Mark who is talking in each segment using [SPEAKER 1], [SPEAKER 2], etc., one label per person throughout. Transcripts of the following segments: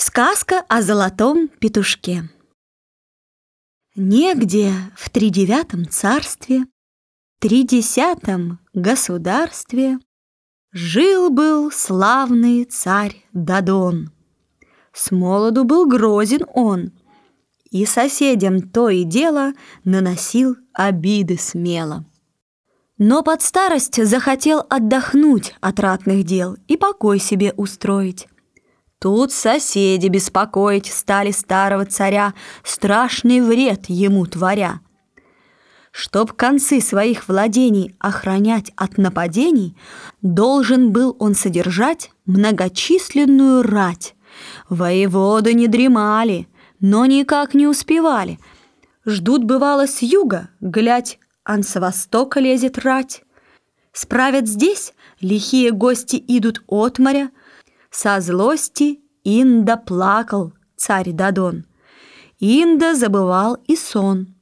[SPEAKER 1] Сказка о золотом петушке Негде в тридевятом царстве, Тридесятом государстве Жил-был славный царь Дадон. С молоду был грозен он, И соседям то и дело Наносил обиды смело. Но под старость захотел отдохнуть от ратных дел И покой себе устроить. Тут соседи беспокоить стали старого царя, Страшный вред ему творя. Чтоб концы своих владений охранять от нападений, Должен был он содержать многочисленную рать. Воеводы не дремали, но никак не успевали. Ждут, бывало, с юга, глядь, ан с востока лезет рать. Справят здесь, лихие гости идут от моря, со злости Инда плакал царь Дадон. Инда забывал и сон.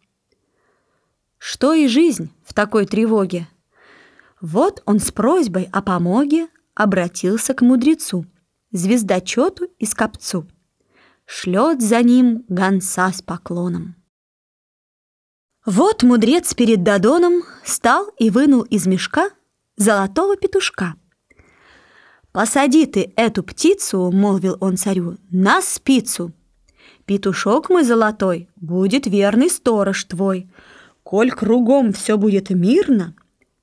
[SPEAKER 1] Что и жизнь в такой тревоге? Вот он с просьбой о помоге обратился к мудрецу, звездочету и скопцу. Шлет за ним гонца с поклоном. Вот мудрец перед Дадоном стал и вынул из мешка золотого петушка — «Посади ты эту птицу, — молвил он царю, — на спицу. Петушок мой золотой будет верный сторож твой. Коль кругом все будет мирно,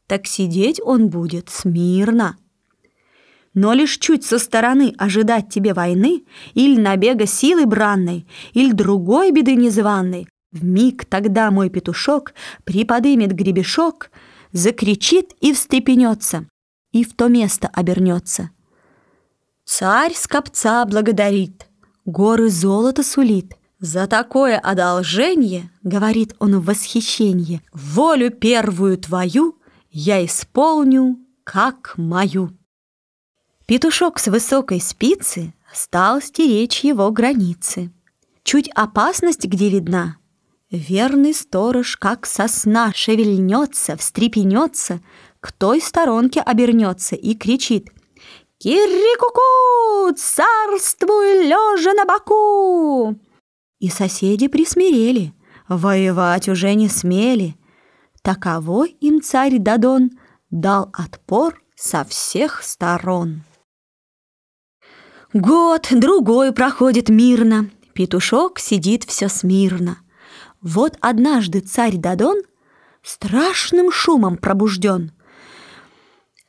[SPEAKER 1] так сидеть он будет смирно. Но лишь чуть со стороны ожидать тебе войны или набега силы бранной, или другой беды незваной, в миг тогда мой петушок приподымет гребешок, закричит и встрепенется, и в то место обернется — Царь скопца благодарит, горы золота сулит. За такое одолжение, говорит он в восхищении, волю первую твою я исполню, как мою. Петушок с высокой спицы стал стеречь его границы. Чуть опасность где видна, верный сторож, как сосна, шевельнется, встрепенется, к той сторонке обернется и кричит — Кирикуку, царствуй лежа на боку!» И соседи присмирели, воевать уже не смели. Таковой им царь Дадон дал отпор со всех сторон. Год, другой проходит мирно, петушок сидит все смирно. Вот однажды царь Дадон страшным шумом пробужден —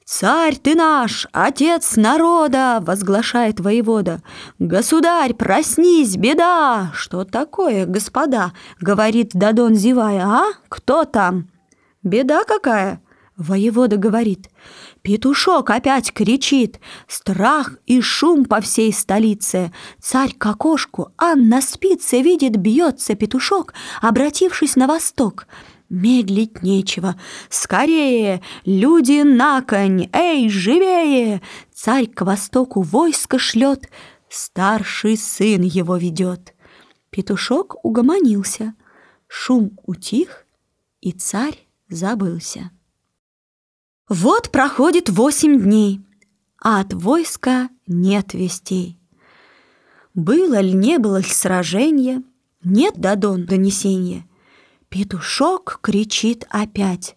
[SPEAKER 1] «Царь ты наш, отец народа!» — возглашает воевода. «Государь, проснись, беда!» «Что такое, господа?» — говорит Дадон, зевая. «А? Кто там?» «Беда какая?» — воевода говорит. Петушок опять кричит, страх и шум по всей столице. Царь к окошку, а на спице видит, бьется петушок, обратившись на восток — Медлить нечего. Скорее, люди на конь, эй, живее! Царь к востоку войско шлет, старший сын его ведет. Петушок угомонился, шум утих, и царь забылся. Вот проходит восемь дней, а от войска нет вестей. Было ли, не было ли сражения, нет Дадон донесения — Петушок кричит опять,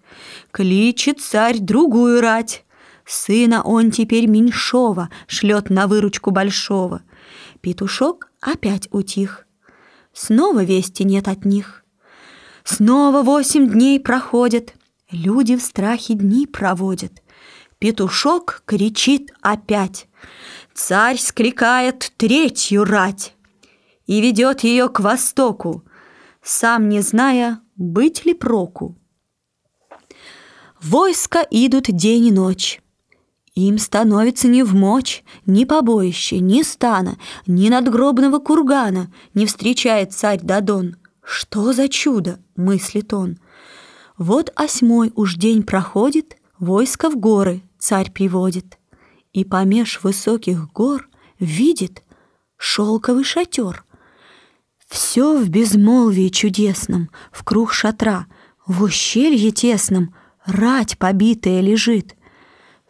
[SPEAKER 1] кличет царь другую рать. Сына он теперь меньшого шлет на выручку большого. Петушок опять утих. Снова вести нет от них. Снова восемь дней проходят, люди в страхе дни проводят. Петушок кричит опять. Царь скликает третью рать и ведет ее к востоку, сам не зная, быть ли проку. Войска идут день и ночь. Им становится ни в мочь, ни побоище, ни стана, ни надгробного кургана не встречает царь Дадон. Что за чудо, мыслит он. Вот осьмой уж день проходит, войско в горы царь приводит. И помеж высоких гор видит шелковый шатер, все в безмолвии чудесном, в круг шатра, в ущелье тесном, рать побитая лежит.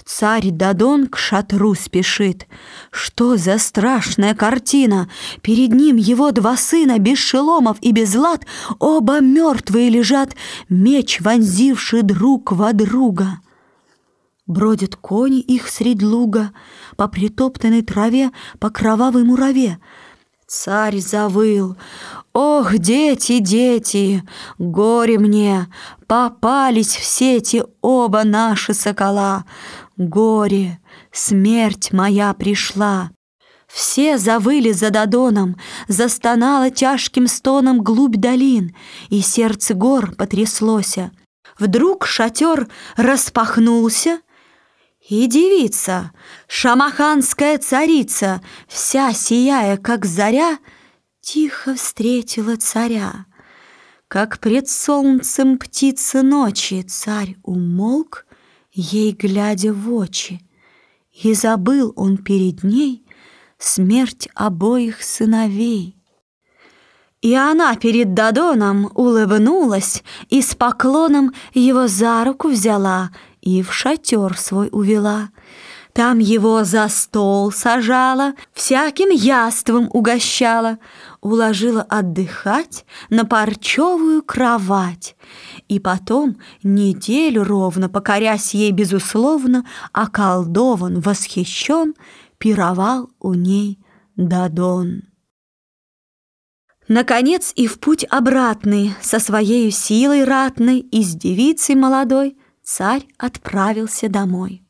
[SPEAKER 1] Царь Дадон к шатру спешит. Что за страшная картина! Перед ним его два сына, без шеломов и без лад, оба мертвые лежат, меч вонзивший друг во друга. Бродят кони их средь луга, по притоптанной траве, по кровавой мураве. Царь завыл. «Ох, дети, дети, горе мне! Попались в сети оба наши сокола! Горе, смерть моя пришла!» Все завыли за Додоном, застонало тяжким стоном глубь долин, и сердце гор потряслося. Вдруг шатер распахнулся, и девица, шамаханская царица, Вся сияя, как заря, Тихо встретила царя. Как пред солнцем птицы ночи Царь умолк, ей глядя в очи, И забыл он перед ней Смерть обоих сыновей. И она перед Дадоном улыбнулась И с поклоном его за руку взяла и в шатер свой увела. Там его за стол сажала, всяким яством угощала, уложила отдыхать на парчевую кровать. И потом, неделю ровно, покорясь ей безусловно, околдован, восхищен, пировал у ней Дадон. Наконец и в путь обратный, со своей силой ратной и с девицей молодой, царь отправился домой.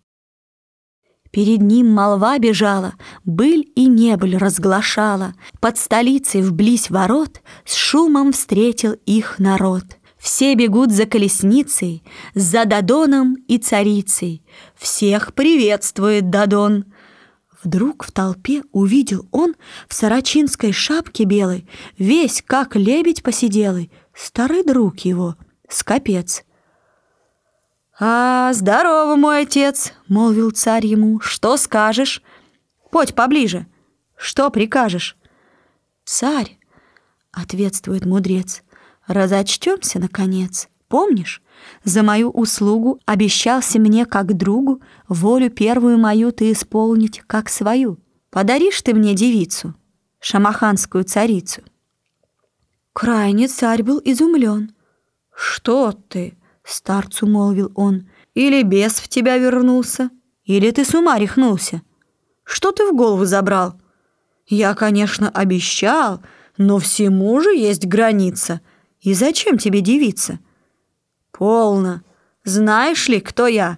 [SPEAKER 1] Перед ним молва бежала, быль и небыль разглашала. Под столицей вблизь ворот с шумом встретил их народ. Все бегут за колесницей, за Дадоном и царицей. Всех приветствует Дадон. Вдруг в толпе увидел он в сорочинской шапке белой, весь как лебедь посиделый, старый друг его, скопец. «А, здорово, мой отец!» — молвил царь ему. «Что скажешь? Подь поближе. Что прикажешь?» «Царь!» — ответствует мудрец. «Разочтемся, наконец. Помнишь, за мою услугу обещался мне как другу волю первую мою ты исполнить как свою. Подаришь ты мне девицу, шамаханскую царицу?» Крайне царь был изумлен. «Что ты?» Старцу молвил он, или бес в тебя вернулся, или ты с ума рехнулся. Что ты в голову забрал? Я, конечно, обещал, но всему же есть граница. И зачем тебе девица? Полно. Знаешь ли, кто я?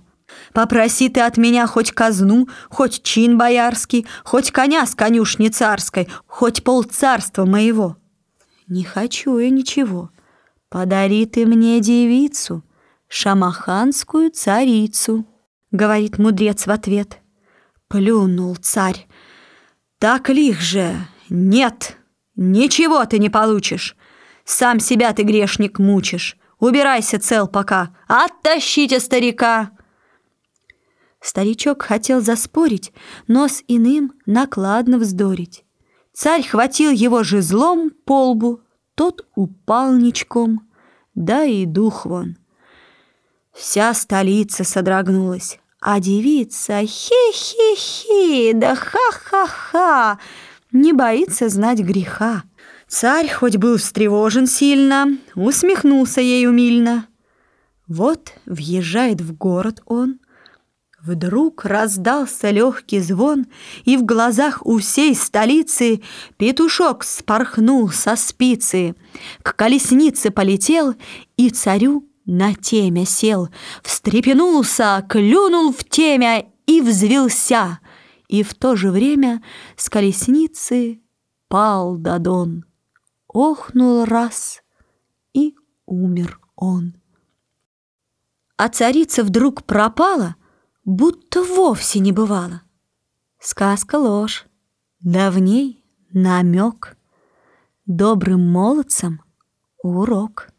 [SPEAKER 1] Попроси ты от меня хоть казну, хоть чин боярский, хоть коня с конюшни царской, хоть полцарства моего. Не хочу я ничего. Подари ты мне девицу, шамаханскую царицу», — говорит мудрец в ответ. Плюнул царь. «Так лих же! Нет! Ничего ты не получишь! Сам себя ты, грешник, мучишь! Убирайся цел пока! Оттащите старика!» Старичок хотел заспорить, но с иным накладно вздорить. Царь хватил его жезлом по лбу, тот упал ничком, да и дух вон. Вся столица содрогнулась, а девица хи-хи-хи, да ха-ха-ха, не боится знать греха. Царь хоть был встревожен сильно, усмехнулся ей умильно. Вот въезжает в город он, Вдруг раздался легкий звон, и в глазах у всей столицы петушок спорхнул со спицы, к колеснице полетел и царю на темя сел, встрепенулся, клюнул в темя и взвелся, и в то же время с колесницы пал Дадон. Охнул раз, и умер он. А царица вдруг пропала, будто вовсе не бывало. Сказка ложь, да в ней намек, добрым молодцам урок.